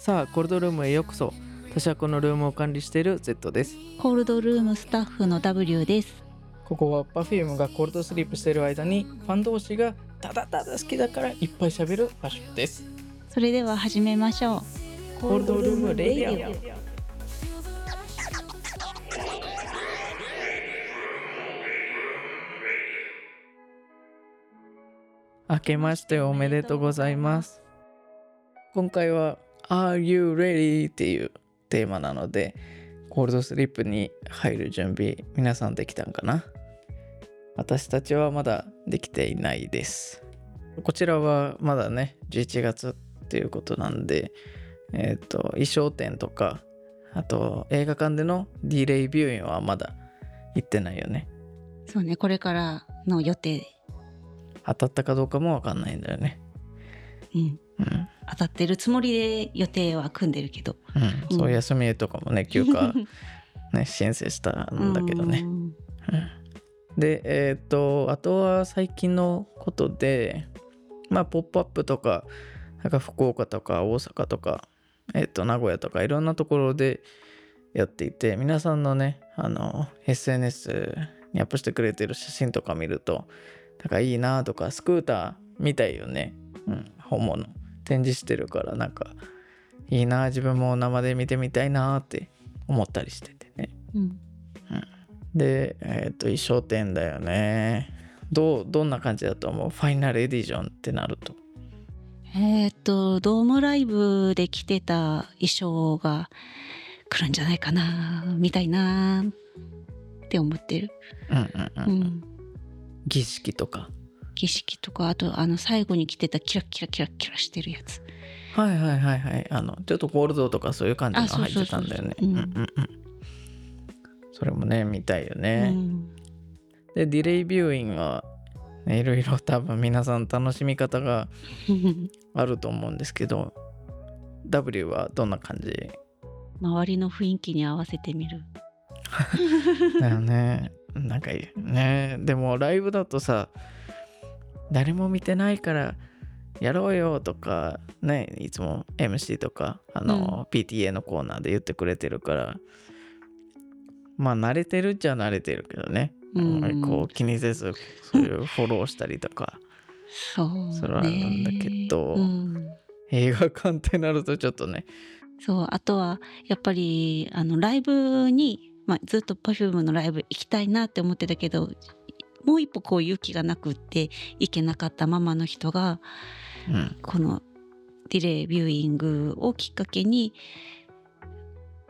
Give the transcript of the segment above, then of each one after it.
さあコールドルームへようこそ。私はこのルームを管理している Z です。コールドルームスタッフの W です。ここは Perfume がコールドスリープしている間にファン同士がただただ好きだからいっぱい喋る場所です。それでは始めましょう。コールドルームレイディオ明けましておめでとうございます。今回は Are you ready? っていうテーマなのでコールドスリープに入る準備皆さんできたんかな？私たちはまだできていないですこちらはまだね11月っていうことなんでえっ、と衣装展とかあと映画館でのディレイビューイングはまだ行ってないよねそうね、これからの予定。当たったかどうかもわかんないんだよねうん。うん当たってるつもりで予定は組んでるけど。うん、そう休みとかもね 休暇ね申請したんだけどねうん。でえっ、とあとは最近のことでまあポップアップとかなんか福岡とか大阪とかえっ、と名古屋とかいろんなところでやっていて皆さんのねあの SNS にアップしてくれてる写真とか見るとなんかいいなとかスクーターみたいよね、うん、本物展示してるからなんかいいな自分も生で見てみたいなって思ったりしててねうん。で、えっ、と、衣装展だよね。どう、どんな感じだと思う？ファイナルエディションってなると。えーっと、ドームライブで着てた衣装が来るんじゃないかな、みたいな、って思ってる。うんうんううん。ん。儀式とか。儀式とか、あと、あの、最後に着てたキラキラキラキラしてるやつ。はいはいはいはい。あの、ちょっとゴールドとかそういう感じのあそう入ってたんだよね。それもね、見たいようね。ん。で、ディレイビューイングは、ね、いろいろ多分皆さん楽しみ方が あると思うんですけど、W はどんな感じ？周りの雰囲気に合わせてみる。だよね。なんかね、でもライブだとさ、誰も見てないからやろうよとか、ね、いつも MC とか、あの、PTA のコーナーで言ってくれてるから、まあ慣れてるっちゃ慣れてるけどね。うんあんまりこう気にせず、そういうフォローしたりとか、そう、ね。それはなんだけどうん映画館ってなるとちょっとね、そう、あとは、やっぱり、あの、ライブに、まあ、ずっと Perfume のライブ行きたいなって思ってたけど、もう一歩こう勇気がなくって行けなかったママの人が、うん、このディレイビューイングをきっかけに、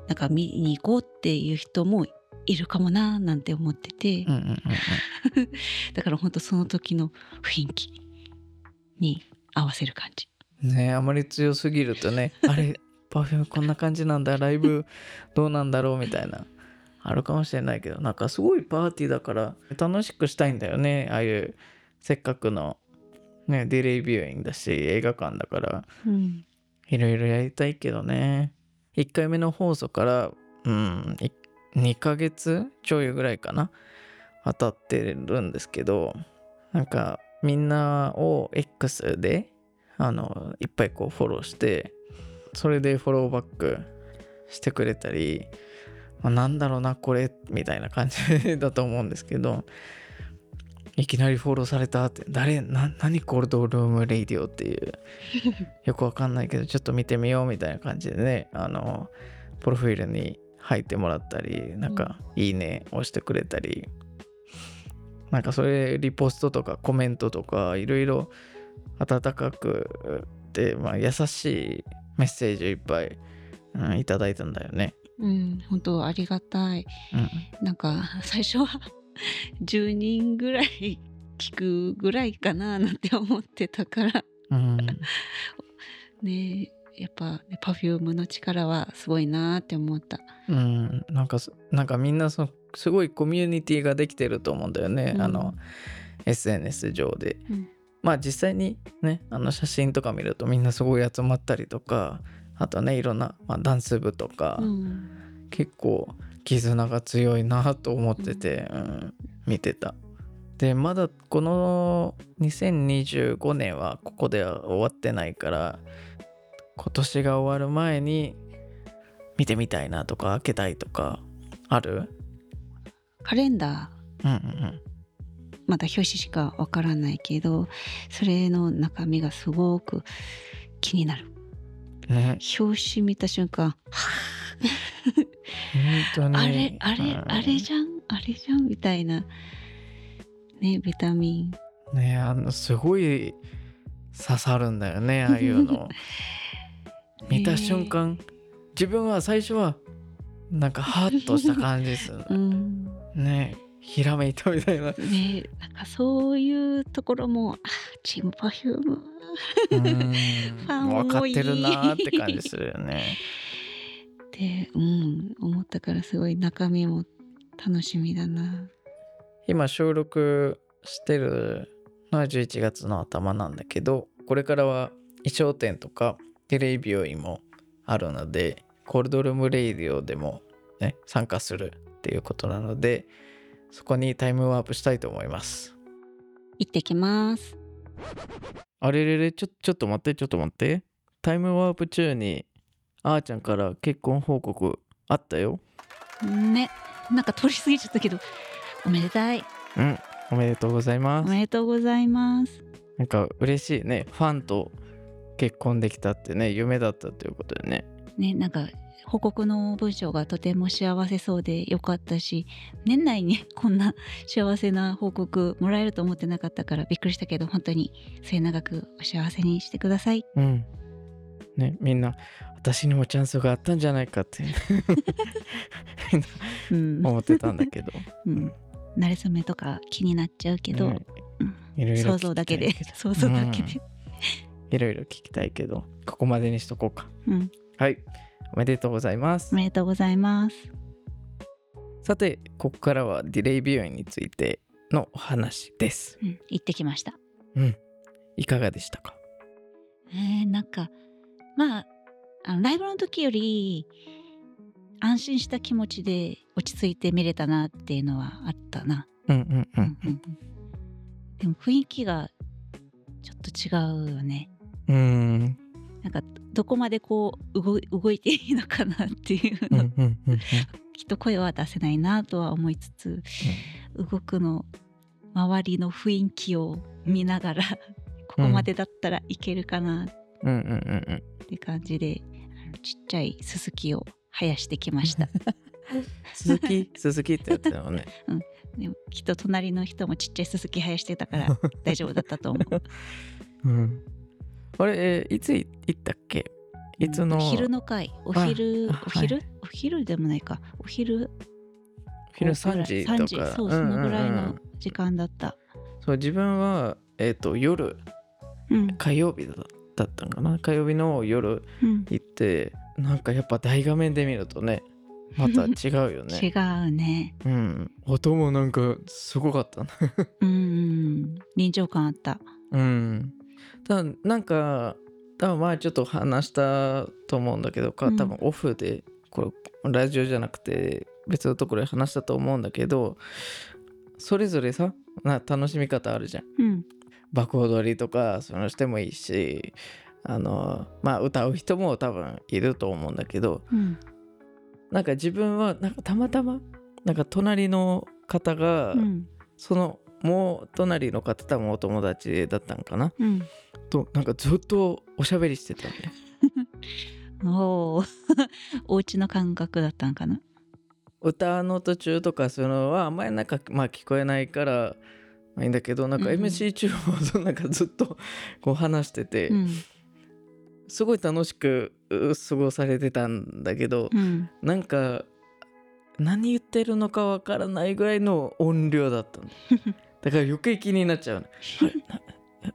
なんか見に行こうっていう人もいるかもななんて思ってて、うんうんうんうん。だから本当その時の雰囲気に合わせる感じ。ねあまり強すぎるとねあれ Perfume こんな感じなんだライブどうなんだろうみたいなあるかもしれないけどなんかすごいパーティーだから楽しくしたいんだよね。ああいうせっかくのねディレイビューイングだし映画館だから。うん。いろいろやりたいけどね。1回目の放送からうんい2ヶ月ちょいぐらいかな当たってるんですけどなんかみんなを X であのいっぱいこうフォローしてそれでフォローバックしてくれたり、まあ、なんだろうなこれみたいな感じだと思うんですけどいきなりフォローされたって誰な何コールドルームレイディオっていうよくわかんないけどちょっと見てみようみたいな感じでねあのプロフィールに入ってもらったりなんか「いいね」押してくれたりなんかそれリポストとかコメントとかいろいろ温かくで、まあ、優しいメッセージをいっぱい、うん、いただいたんだよね。うん、本当ありがたい。うん。なんか最初は 10人ぐらい聞くぐらいかななんて思ってたから。うん。ねやっぱ、ね、Perfume の力はすごいなって思った。うん、なんかすなんかみんなそすごいコミュニティができてると思うんだよね、うん。あの SNS 上で。うん。まあ実際にねあの写真とか見るとみんなすごい集まったりとかあとねいろんな、まあ、ダンス部とか、うん。結構絆が強いなと思ってて、うん見てた。でまだこの2025年はここでは終わってないから今年が終わる前に見てみたいなとか開けたいとかある？カレンダー。うんうんまだ表紙しかわからないけどそれの中身がすごく気になる。うんね。表紙見た瞬間本当に。あれあれうんあれじゃん？あれじゃん？みたいな。ねビタミン。ねあのすごい刺さるんだよね ああいうの。見た瞬間自分は最初はなんかハッとした感じですうん。ねひらめいたみたいな。ねなんかそういうところもあチーム Perfume うん。ァン分かってるなーって感じするよね。って、うん、思ったからすごい中身も楽しみだな。今収録してるのは11月の頭なんだけどこれからは衣装店とかディレイビューイングもあるので Cold Room Radio でも、ね、参加するっていうことなのでそこにタイムワープしたいと思います。行ってきます。あれれれちょちょっと待ってちょっと待って。タイムワープ中にあーちゃんから結婚報告あったよ。ね、なんか通り過ぎちゃったけど、おめでたい。うん。おめでとうございおます。めでとうございます。なんか嬉しいね。ファンと結婚できたってね夢だったということでね。ね、なんか報告の文章がとても幸せそうでよかったし、年内に こんな幸せな報告もらえると思ってなかったからびっくりしたけど、本当に末永くお幸せにしてください。うん。ねみんな私にもチャンスがあったんじゃないかってうん、思ってたんだけど。うん、慣れ初めとか気になっちゃうけど、ね。うん。いろいろ想像だけで。想像だけで、いろいろ聞きたいけどここまでにしとこうか。うん、はいおめでとうございますおめでとうございます。さてここからはディレイ病院についてのお話ですうん、行ってきました。うんいかがでしたか？えー、なんかまああのライブの時より安心した気持ちで落ち着いて見れたなっていうのはあったな。うんうんうんうんでも雰囲気がちょっと違うよね。うんなんかどこまでこう動い動いていいのかなっていうの、うんうんうんうん。きっと声は出せないなとは思いつつ、動くの周りの雰囲気を見ながらここまでだったらいけるかなうんうんうんうんって感じであのちっちゃいススキを生やしてきました。鈴木鈴木ってやってたのね。でもきっと隣の人もちっちゃいススキ生やしてたから大丈夫だったと思う。うんあれ、えーいつい行ったっけ？いつの？お昼の会。お昼あお昼、はお昼でもないか。お昼？昼3時とか。3時。そうそのぐらいの時間だった。そう自分はえっ、と夜うん。火曜日だだったんかな？火曜日の夜うん。行ってなんかやっぱ大画面で見るとねまた違うよね。違うね。うん。音もなんかすごかったなうんうん。臨場感あった。うんただなんか多分前ちょっと話したと思うんだけどかうん。多分オフでこれラジオじゃなくて別のところで話したと思うんだけどそれぞれさな楽しみ方あるじゃん。うん。爆踊りとかそのしてもいいしあのまあ歌う人も多分いると思うんだけどうん。なんか自分はなんかたまたまなんか隣の方が、うん。そのもう隣の方多分お友達だったんかな？うん。となんかずっとおしゃべりしてたんで おお お家の感覚だったんかな？歌の途中とかそういうのはあんまりなんかまあ聞こえないからまあいいんだけどなんかうん MC 中もなんかずっとこう話してて、うん。すごい楽しくう過ごされてたんだけど、うん。なんか何言ってるのかわからないぐらいの音量だったの だから余計気になっちゃうの。あれない。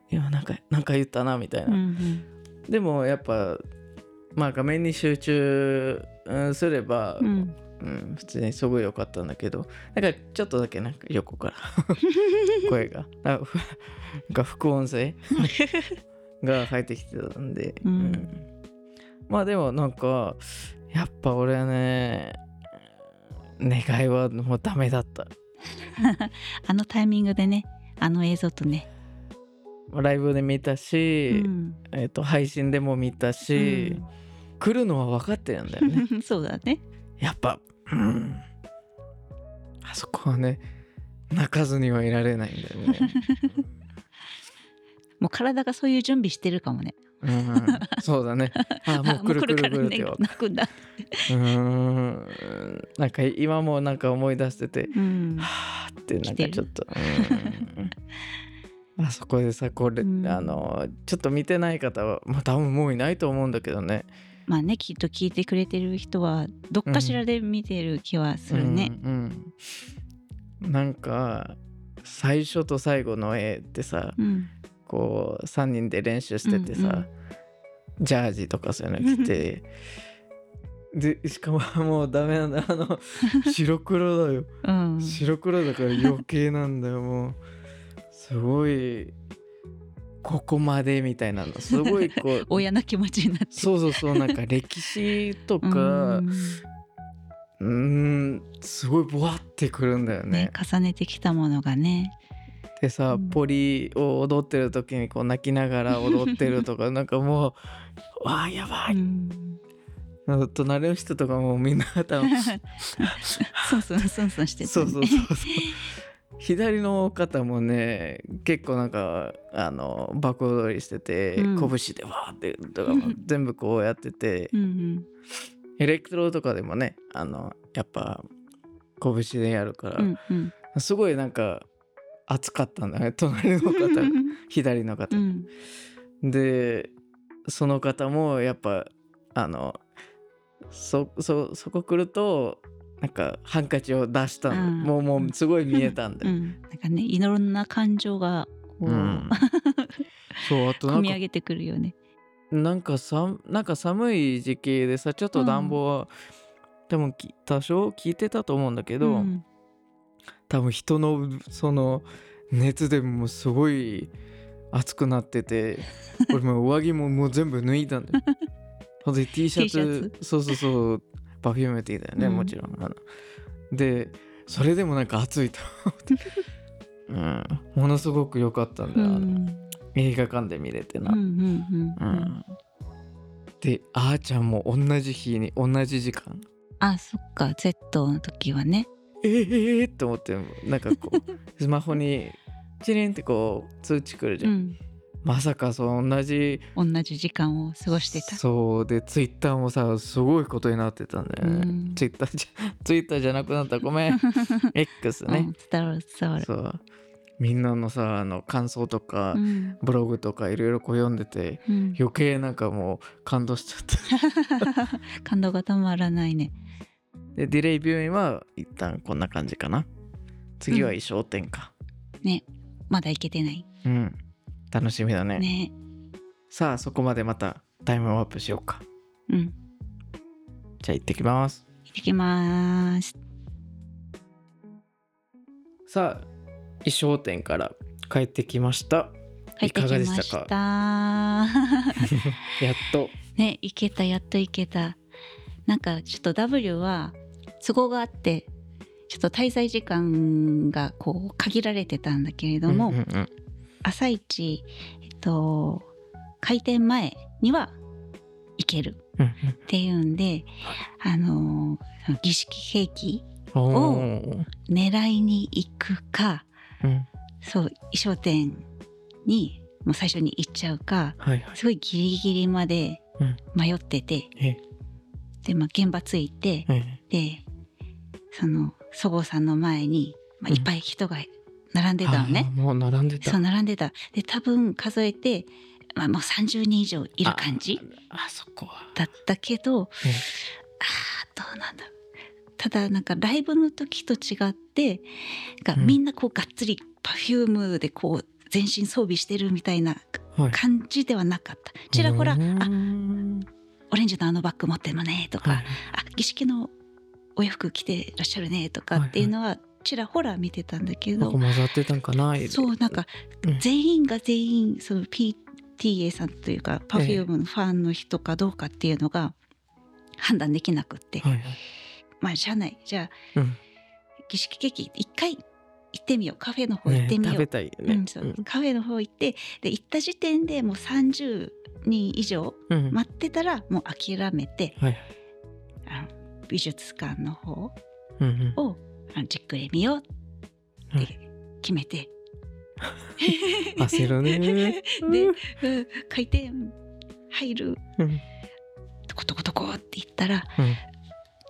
やなんかなんか言ったなみたいな、うんうん。でもやっぱまあ画面に集中うんすれば、ううんん普通にすごい良かったんだけどなんかちょっとだけなんか横から 声がなんか副音声？が入ってきてたんで、うん。まあでもなんかやっぱ俺はね願いはもうダメだった あのタイミングでねあの映像とね。ライブで見たし、うん。えっと配信でも見たし、来るのは分かってるんだよね。う んそうだね。やっぱうん。あそこはね泣かずにはいられないんだよね。もう体がそういう準備してるかもねうん、そうだね。あもう来る来る来るって泣くんだうん。なんか今もなんか思い出しててうん。はあってなんかちょっと。うん。あそこでさこれ、うん。あのちょっと見てない方はまあ多分もういないと思うんだけどね。まあねきっと聞いてくれてる人はどっかしらで見てる気はするね、うんうんなんか最初と最後の絵ってさうんこう3人で練習しててさ、うんうん。ジャージとかそういうの着て。でしかももうダメなんだ。あの 白黒だよ。うん。白黒だから余計なんだよ。もうすごいここまでみたいなのすごいこう 親の気持ちになって。そうそうそうなんか歴史とうかん。うーんすごいボワってくるんだよね。ね重ねてきたものがねでさ、うん。ポリを踊ってる時にこう泣きながら踊ってるとか なんかもうわあやばい、うん。隣の人とかもみんな多分そうそうそうそうしてたね。そうそうそうそう。左の方もね結構なんかあの爆踊りしてて、うん。拳でわーってとかも 全部こうやってて、うんうん。エレクトロとかでもねあのやっぱ拳でやるから、うんうん。すごいなんか熱かったんだね。隣の方 左の方う。ん。でその方もやっぱあのそそそこ来るとなんかハンカチを出したの、うん。もうもうすごい見えたんで、うん。なんかねいろんな感情がこう、うん。そうあとなんか込み上げてくるよね。なんかさなんか寒い時期でさちょっと暖房は、多分き多少効いてたと思うんだけど、うん多分人のその熱でもうすごい熱くなってて 俺もう上着ももう全部脱いだんだよ。ほんで T シャ T シャツ？そうそうそうパフューム T だよね、うん。もちろんあの。でそれでもなんか暑いと思って、うん、ものすごく良かったんだよ、うん。映画館で見れてな。うんうんうん。うん。であーちゃんも同じ日に同じ時間。あそっか Z の時はね。えーって思ってなんかこうスマホにチリンってこう通知来るじゃん、うんまさかそう同じ同じ時間を過ごしてた。そうでツイッターもさすごいことになってたんだよね、ツイッターじゃツイッターじゃなくなったごめん X うんね、伝わる伝わる。そうみんなのさあの感想とか、うんブログとかいろいろこう読んでてうん余計なんかもう感動しちゃった感動がたまらないね。でディレイビューインは一旦こんな感じかな。次は衣装展か。ね。まだ行けてない。うん、楽しみだね。ね。さあそこまでまたタイムワープしようか。うん。じゃあ行ってきます。行ってきます。さあ衣装展から帰ってきました。帰ってきまいかがでししたた。やっと。ね行けたやっと行けた。なんかちょっと W は都合があってちょっと滞在時間がこう限られてたんだけれども、うんうんうん。朝一、えっと、開店前には行ける。うんっていうんで、あのその儀式兵器うんおー。狙いに行くかうん。そう衣装店にもう最初に行っちゃうかはいはい。すごいギリギリまでうん。迷ってて、えで、まあ、現場着いて、え。でそのそごうさんの前に、まあ、うん。いっぱい人が並んでたのね。あーもう並んでた。そう並んでた。で多分数えて、まあ、もう30人以上いる感じああそこは。だったけど、ええあーどうなんだただなんかライブの時と違ってがうん。みんなこうがっつりパフュームでこう全身装備してるみたいなはい。感じではなかった。ちらほら「うー。あんオレンジのあのバッグ持ってるのね」とか、はい。あ儀式のお洋服着てらっしゃるね」とかっていうのはちらほら見てたんだけど、なんか混ざってたんかな。そうなんかうん。全員が全員その PTA さんというか Perfume のファンの人かどうかっていうのが判断できなくって、はいはい。まあじゃあない。じゃあうん。儀式ケーキ一回行ってみよう。カフェの方行ってみよう、ね食べたいよね。うんカフェの方行ってで行った時点でもう30人以上うん。うん待ってたらもう諦めてはい。あの美術館の方うんうん。をじっくり見ようってはい決めて、焦るね。で、うん回転入る。うん。とことことこって言ったらうん。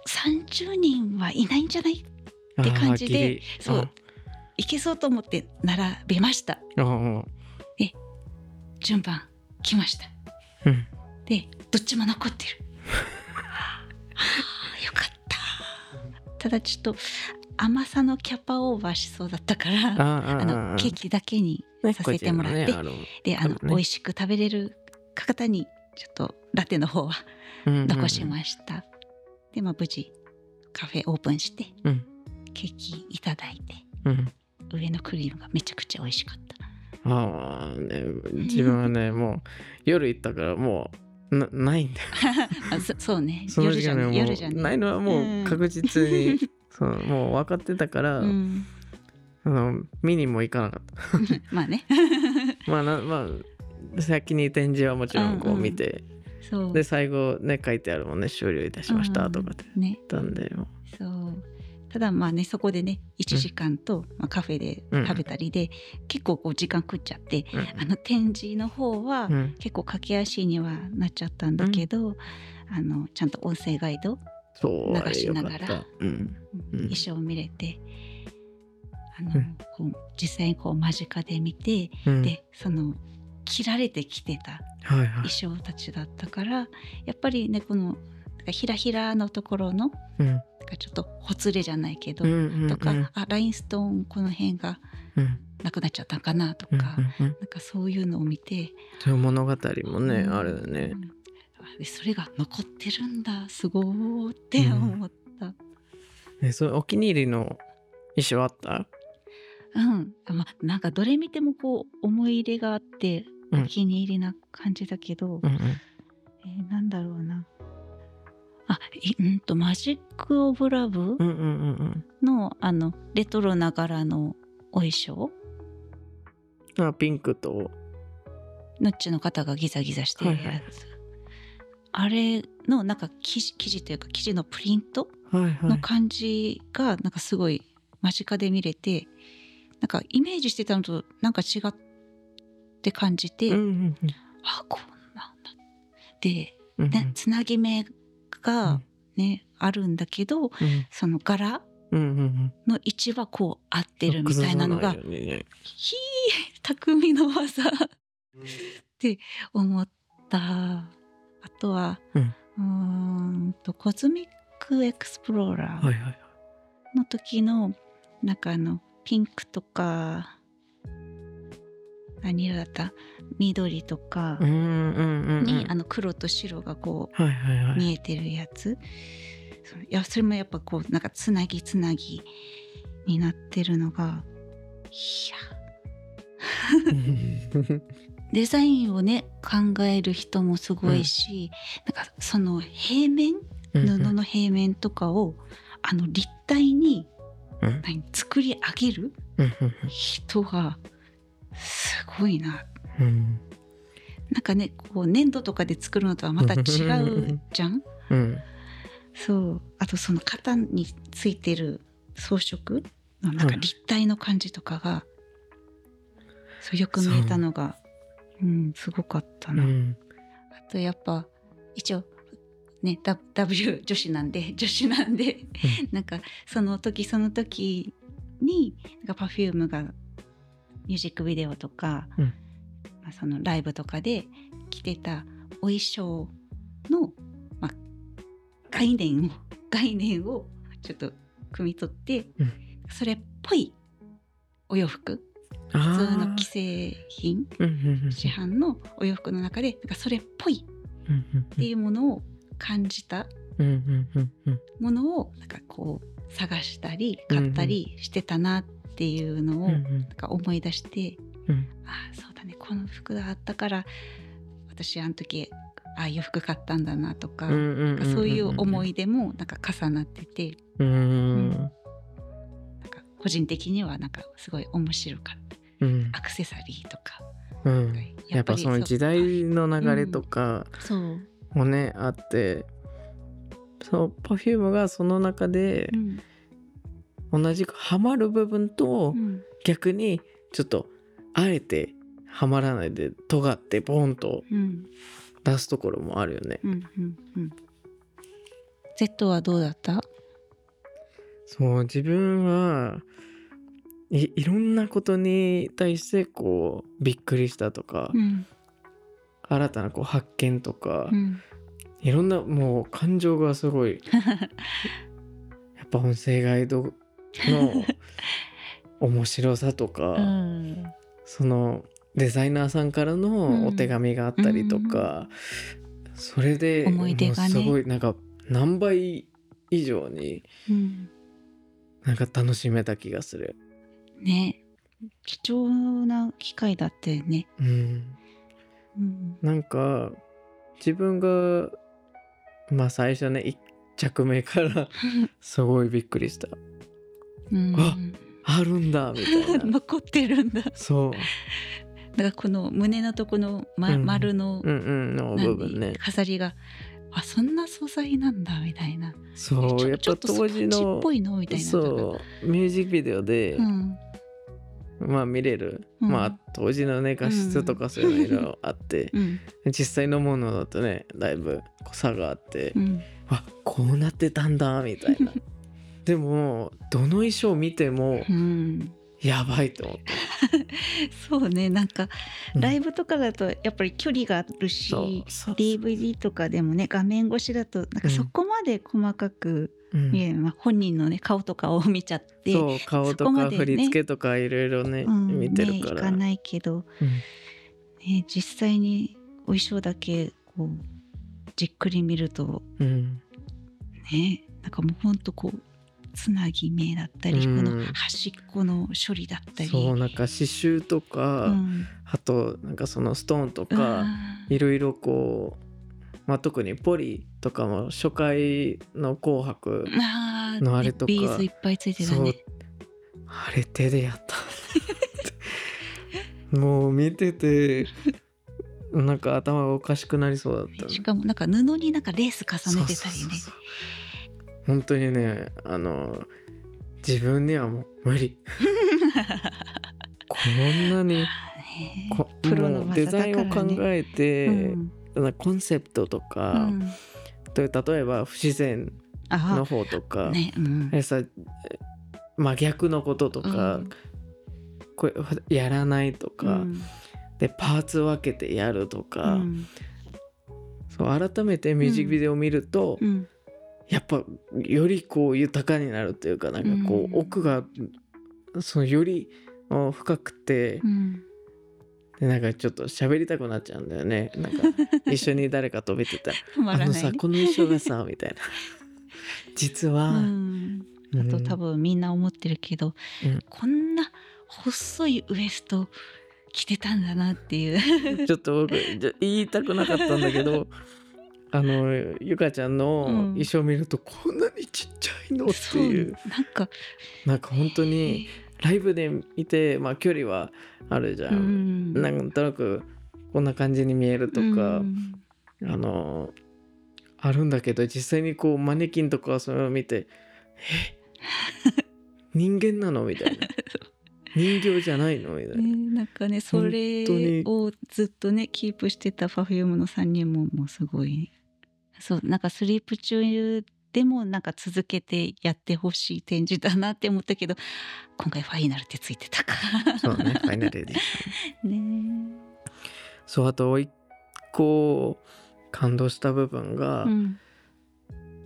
30人はいないんじゃないあー感じでそう行けそうと思って並びました。うんあ順番来ました。ーうん。でどっちも残ってる。はあよかった。ただちょっと甘さのキャパオーバーしそうだったからあのケーキだけにねさせてもらってこちらのねであの、ね。美味しく食べれる方にちょっとラテの方は残しました、でまあ無事カフェオープンしてうん。ケーキいただいてうん。うん上のクリームがめちゃくちゃ美味しかった。ああね自分はねもう夜行ったからもうなないんだよ。あそそうね。その夜じゃね時間ねも夜じゃね。うないのはもう確実に、そうもう分かってたから、うん、あの見にも行かなかった。まあね。まあなまあ先に展示はもちろんこうんううん。見て、そう。で最後ね書いてあるもんね終了いたしましたとかってね。言ったんでもそうただまあねそこでね1時間と、まあ、カフェで食べたりで、結構こう時間食っちゃってう、あの展示の方は、うん、結構駆け足にはなっちゃったんだけど、あのちゃんと音声ガイド、流しながら衣装を見れてあの、うん。こう実際にこう間近で見て、うん、でその着られてきてたはいはい。衣装たちだったからやっぱりねこのひらひらのところのちょっとほつれじゃないけど、うんうんうん。とか、あラインストーンこの辺がうん。なくなっちゃったかなとうんか、うんうん。なんかそういうのを見て、そういう物語もね、うん。あるよね。でそれが残ってるんだすごーって思った。えそれお気に入りの衣装あった？うん、あまあなんかどれ見てもこう思い入れがあってうん。お気に入りな感じだけど、うんうん。えーなんだろうなあいうんとマジック・オブ・ラブ？うんうんうんうん。のあのレトロながらのお衣装？あピンクと。ノッチの方がギザギザしてるやつ、はいはいあれのなんか生地生地というか生地のプリント？の感じがなんかすごい間近で見れてなんかイメージしてたのとなんか違って感じて、うんうんあこんなんだで、うんうん。ね、つなぎ目がね、あるんだけどうん。その柄うんうんうん。の位置はこう合ってるみたいなのが崩さないようにねひー匠の技って思ったあとは、うんんと Cosmic Explorer はいはいの時のなんかあのピンクとか何色だった緑とかうんうんうんうん。に、あの黒と白がこはいはいはうい。見えてるやつ、いやそれもやっぱこうなんかつなぎつなぎになってるのがいや。デザインをね考える人もすごいし、なんかその平面うん布の平面とかをあの立体にうん。何作り上げるうん。人がすごいな。うん。なんかねこう粘土とかで作るのとはまた違うじゃん？うん。そう。あとその型についてる装飾のなんか立体の感じとかが、そうよく見えたのがう。んすごかったな、うん。あとやっぱ一応ね W- 女子なんで 女子なんで、なんかその時その時になんか Perfume がミュージックビデオとか、うん。まあ、そのライブとかで着てたお衣装の、まあ、概念を 概念をちょっと汲み取って、うん。それっぽいお洋服。普普通の既製品。市販のお洋服の中でなんかそれっぽいっていうものを感じたものをなんかこう探したり買ったりしてたなっていうのをうんなんか思い出して、うん。ああそうだね。この服があったから私あの時ああいう服買ったんだなとか,、うんうんうんうんそういう思い出もなんか重なっててうん。なんか個人的にはなんかすごい面白かった。うん。アクセサリーとか。うん、やっぱりその時代の流れとかもね、あってその Perfume がその中でうん同じくハマる部分とうん。逆にちょっとあえてハマらないで尖ってボンとうん。出すところもあるよね。うんうんうん。Z はどうだった？そう自分はいいろんなことに対してこうびっくりしたとか、うん新たなこう発見とか、うん。いろんなもう感情がすごい。やっぱ音声ガイドの面白さとか、うん。そのデザイナーさんからのお手紙があったりとか、それで思い出がね。すごいなんか何倍以上にうん。なんか楽しめた気がする。ね。貴重な機会だってね、うん、うん、なんか自分がまあ最初ね1着目から すごいびっくりした。うん。ああるんだみたいな。残ってるんだ。だそう。からこの胸のとこの、まうん。丸の、うんうんの何部分ね。飾りがあそんな素材なんだみたいな。そうやっぱ当時スポンジっのぽいのみたいな。そうミュージックビデオで、うん。まあ見れる、うん。まあ当時のね画質とかそういうのいろいろあって、うん。実際のものだとねだいぶ差があって、うん。あこうなってたんだみたいなでもどの衣装見てもうん。やばいと思って、そうねなんかうん。ライブとかだとやっぱり距離があるし、そうそう DVD とかでもね画面越しだとなんかそこまで細かくうん。見える、まあ、本人のね顔とかを見ちゃってそう顔とかね。振り付けとかいろいろね、うん、見てるねから、いかないけど、うん。ね、実際にお衣装だけこうじっくり見るとうん。ねなんかもうほんとこうつなぎ目だったり、うん。この端っこの処理だったり。そうなんか刺繍とか、うん。あとなんかそのストーンとか、あいろいろこう、まあ、特にポリとかも初回の「紅白のあれとかビーズいっぱいつい」てたね。あれ手でやった。もう見ててなんか頭がおかしくなりそうだったね。しかもなんか布になんかレース重ねてたりね本当にねあの自分にはもう無理。こんなにねこプロのデザインを考えて、うん。コンセプトとうか、ん。で例えば不自然のあ方とか、ねうん。真逆のこととか、うん。これやらないとか、うん。でパーツ分けてやるとか、うん。そう改めてミュージックビデオを見ると、うんやっぱよりこう豊かになるというかなんかこう、うん。奥がそのよりあ深くて、うんでなんかちょっと喋りたくなっちゃうんだよね。なんか一緒に誰かと見てた あのさこの衣装がさみたいな。実は、うん。あと多分みんな思ってるけど、うん。こんな細いウエスト着てたんだなっていう。ちょっと僕じゃ言いたくなかったんだけどあのゆかちゃんのうん。衣装見るとこんなにちっちゃいのっていう、そうなんか。なんか本当にライブで見てまあ距離はあるじゃ、うん。んなんとなくこんな感じに見えるとか、うん。あのあるんだけど実際にこうマネキンとかそういうのを見てえ？人間なの？みたいな。人形じゃないの？みたいな、ね、なんかねそれをずっとねキープしてた Perfume の3人ももうすごいそうなんかスリープ中でもなんか続けてやってほしい展示だなって思ったけど今回ファイナルってついてたかそうねファイナルでね。そうあと一個感動した部分が、うん。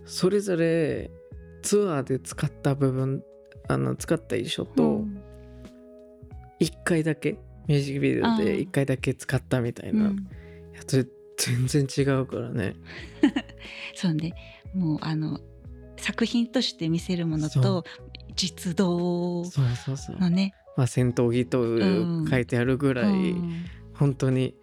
それぞれツアーで使った部分あの使った衣装うとん。1回だけ、ミュージックビデオで1回だけ使ったみたいうなん。やつ全然違うからね、そうね。もうあの作品として見せるものそと実動そうそうそう、のねまあ、戦闘着とうん書いてあるぐらい、うん。本当に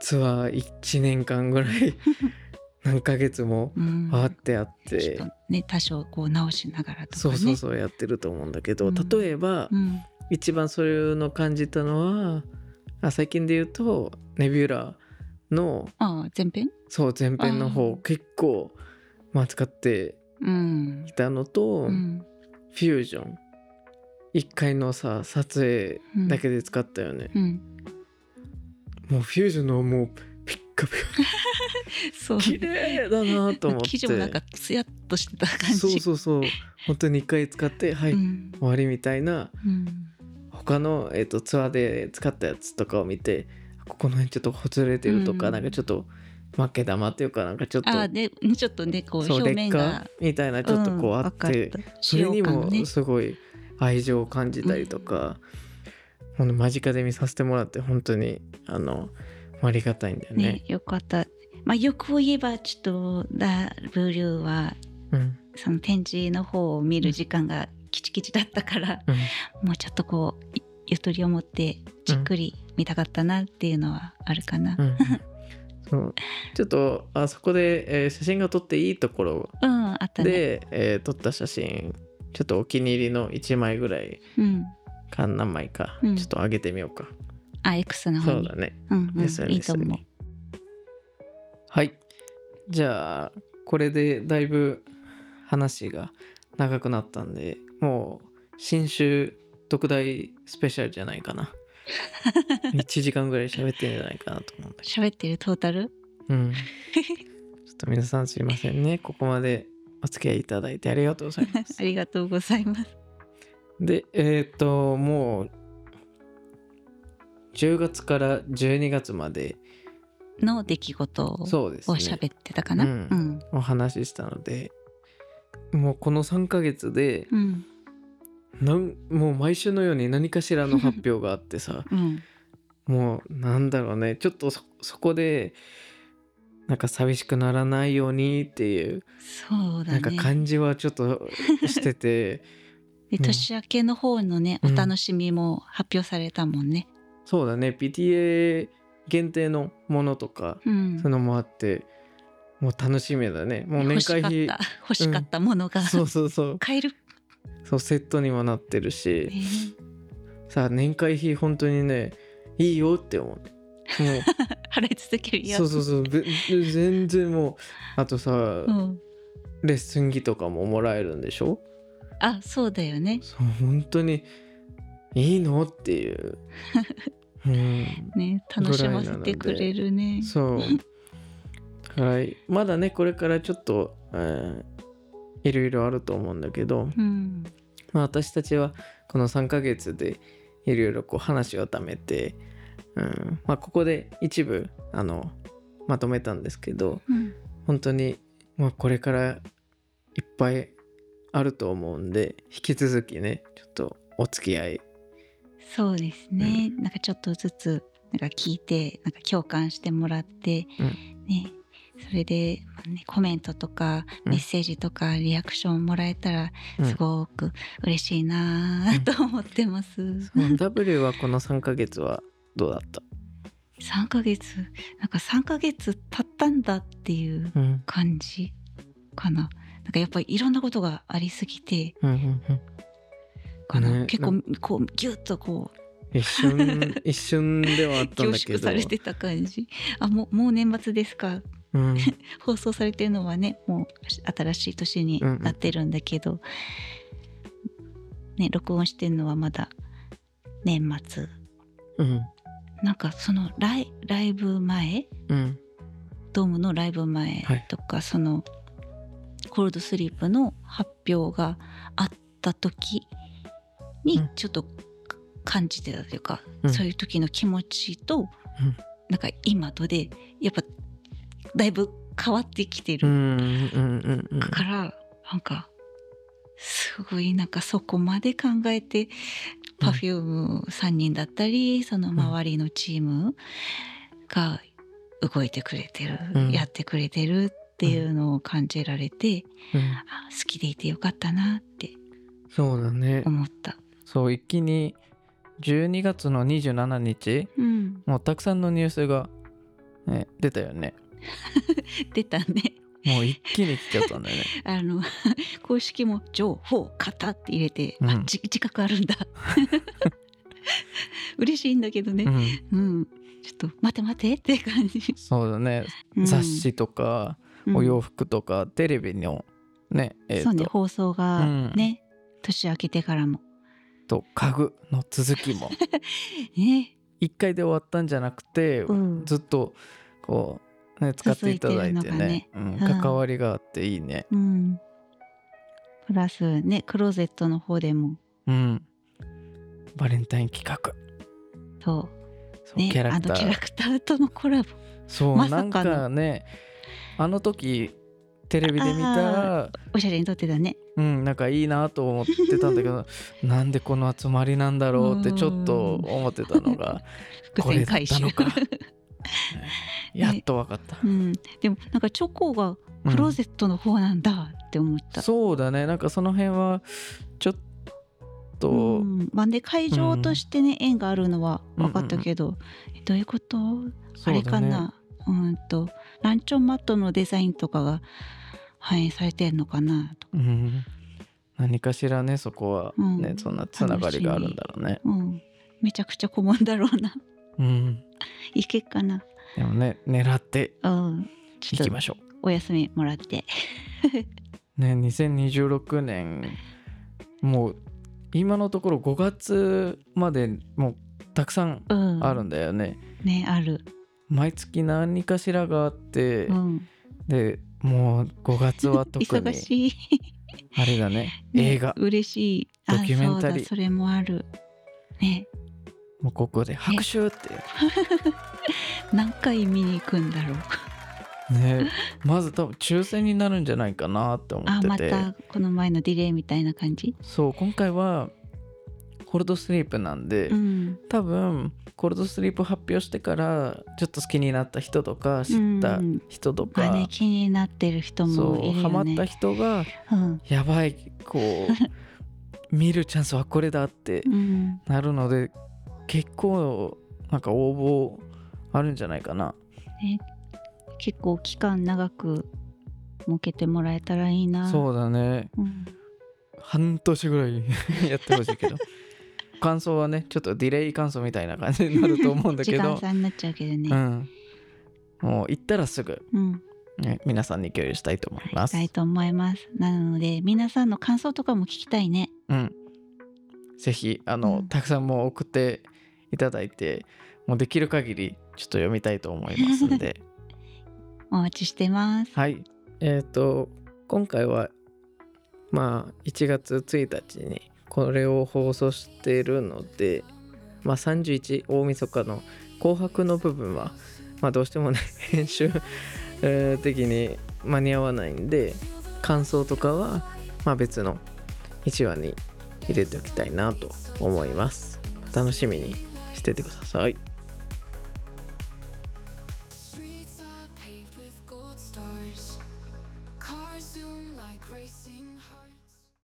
ツアー1年間ぐらい 何ヶ月もうん。あってあって、っとね多少こう直しながらとかね。そうそうそうやってると思うんだけど、うん。例えば、うん。一番それの感じたのはあ最近で言うとネビュラの前編？そう前編のあ方結構、まあ、使ってうん。いたのと、うん。フュージョン1回のさ撮影だけで使ったよね、うん。もうフュージョンのもうピッカピ そう。カ綺麗だなと思って。生地もなんかツヤっとしてた感じ。そうそうそう。本当に1回使ってはい、うん。終わりみたいな。うん。他の、えー、とツアーで使ったやつとかを見てここの辺ちょっとほつれてるとか、うん。なんかちょっと負け玉っていうかなんかちょっとああでちょっとねこう表面が。みたいなちょっとこうあって、うんわかた。それにもすごい愛情を感じたりとか、ほんと間近で見させてもらって本当にあのありがたいんだよね。ねよかった。まあ欲を言えばちょっとダブリューはうん。その展示の方を見る時間がキチキチだったから、うん。もうちょっとこういゆとりを持ってじっくり見たかったなっていうのはあるかな。うん ちょっとあそこで、えー写真が撮っていいところうん、あったね。で、えー撮った写真ちょっとお気に入りの1枚ぐらいうん。か何枚か、うんちょっと上げてみようか。あ、X の方に。そうだね。うん、うん、いいと思う。はい。じゃあこれでだいぶ話が長くなったんでもう新種特大スペシャルじゃないかな。1時間ぐらい喋ってるんじゃないかなと思うんだけ喋ってるトータル？ど。うん。ちょっと皆さんすいませんね。ここまでお付き合いいただいてありがとうございます あ。りがとうございます。で、えっ、と、もう、10月から12月まで、の出来事をそうですね。喋ってたかな？ううんん。お話ししたので、もうこの3ヶ月で、うん。なんもう毎週のように何かしらの発表があってさ、うん。もうなんだろうね、ちょっとそそこで、なんか寂しくならないようにっていう、そうだね。なんか感じはちょっとしてて、年明けの方のね、うんお楽しみも発表されたもんね。そうだね、PTA 限定のものとか、うん。そういうのもあってもう楽しみだねもう年会費欲しかったものが、そうそうそう買える。そうセットにもなってるし、ねさあ年会費本当にねいいよって思う。も 払い続けるやつ。うそうそうそう。べ全然もう。あとさ、うん。レッスン着とかももらえるんでしょ？あ、そうだよね。そう本当にいいのっていう、うん、ね、楽しませてくれるね。そう。だからまだねこれからちょっと、えーいろいろあると思うんだけど、うん。まあ、私たちはこの3ヶ月でいろいろこう話をためて、うんまあ、ここで一部あのまとめたんですけどうん。本当に、まあ、これからいっぱいあると思うんで引き続きねちょっとお付き合いそうですね。なんかちょっとずつなんか聞いてなんか共感してもらって、うんね。それで、まあね、コメントとかうん。メッセージとかリアクションもらえたらうん。すごく嬉しいなぁと思ってます。その W はこの3ヶ月はどうだった、3ヶ月？なんか3ヶ月経ったんだっていううん。感じかな。なんかやっぱりいろんなことがありすぎてうんうんうん、かな、ね結構こうギュッとこう一瞬一瞬ではあったん凝だけど。縮されてた感じ。あもうもう年末ですか？うん。放送されてるのはねもう新しい年になってるんだけど、ね録音してるのはまだ年末。うん。なんかそのライライブ前？うん。ドームのライブ前はい。とか、そのコールドスリープの発表があった時にうん。ちょっと感じてたというか、うん。そういう時の気持ちと、うん。なんか今とでやっぱだいぶ変わってきてる。から、なんかすごいなんかそこまで考えて Perfume3 人だったりその周りのチームが動いてくれてる、うん。やってくれてるっていうのを感じられて、うん。あ好きでいてよかったなってそうだね。思った。そう一気に12月の27日うん、もうたくさんのニュースが、ね、出たよね出たね。もう一気に来ちゃったんだよね。あの公式も「情報型」って入れて、うん。あじ自覚あるんだ。嬉しいんだけどね。うん。うん、ちょっと待て待てって感じ、そうだね。うん。雑誌とかうん。お洋服とかテレビのねえーそうねと放送がうん。ね、年明けてからも。と家具の続きも。ね、一回で終わったんじゃなくてうん、ずっとこうね使っていただいてね。ね。うん。うん。関わりがあっていいね。うん、プラスねクローゼットの方でも。うん。バレンタイン企画。そそううねキャラクター。あのキャラクターとのコラボ。そう、まさなんかねあの時テレビで見たらおしゃれに撮ってたね。うんなんかいいなと思ってたんだけど なんでこの集まりなんだろうってちょっと思ってたのが伏これだっ線回収たのか。ねやっと分かった、うん、でもなんかチョコがクローゼットの方なんだって思った、そうだね。なんかその辺はちょっと、うん。まあで会場としてね、縁があるのは分かったけど、えどういうこと？あれかな？うんとランチョンマットのデザインとかが反映されてるのかな？とか、うん、何かしらねそこはね、うん。そんなつながりがあるんだろうね。うん、めちゃくちゃ混むんだろうなうん、いけっかな。でもね狙ってうん。ちょっといきましょお休みもらって。う。ね2026年もう今のところ5月までもうたくさんうん。あるんだよね。ねある。毎月何かしらがあって、うん。でもう5月は特に 忙しい。あれだね。ね映画。嬉しい。あドキュメンタリー。それもある。ねもうここで拍手って 何回見に行くんだろう。ね。まず多分抽選になるんじゃないかなって思あまってて。たこの前のディレイみたいな感じ？そう今回はコールドスリープなんで、うん。多分コールドスリープ発表してからちょっと好きになった人とか知った人とか、まあね気になってる人そうもいるハマったよね人がうん。やばいこう 見るチャンスはこれだってうん。なるので結構なんか応募あるんじゃないかな。ね結構期間長く設けてもらえたらいいな。そうだね。うん半年ぐらい やってほしいけど。感想はねちょっとディレイ感想みたいな感じになると思うんだ時けど。間差になっちゃうけどうねん、もう行ったらすぐ、うん。ね、皆さんに共有したいと思います。したいと思います。なので皆さんの感想とかも聞きたいね。うん、ぜひあの、うん。たくさんもう送っていただいてもうできる限りちょっと読みたいと思いますんで。お待ちしてます。はい。えっ、と今回はまあ1月1日にこれを放送しているのでまあ31大晦日の紅白の部分はまあどうしてもね 編集えー的に間に合わないんで感想とかはまあ別の1話に入れておきたいなと思います。楽しみに来ててください。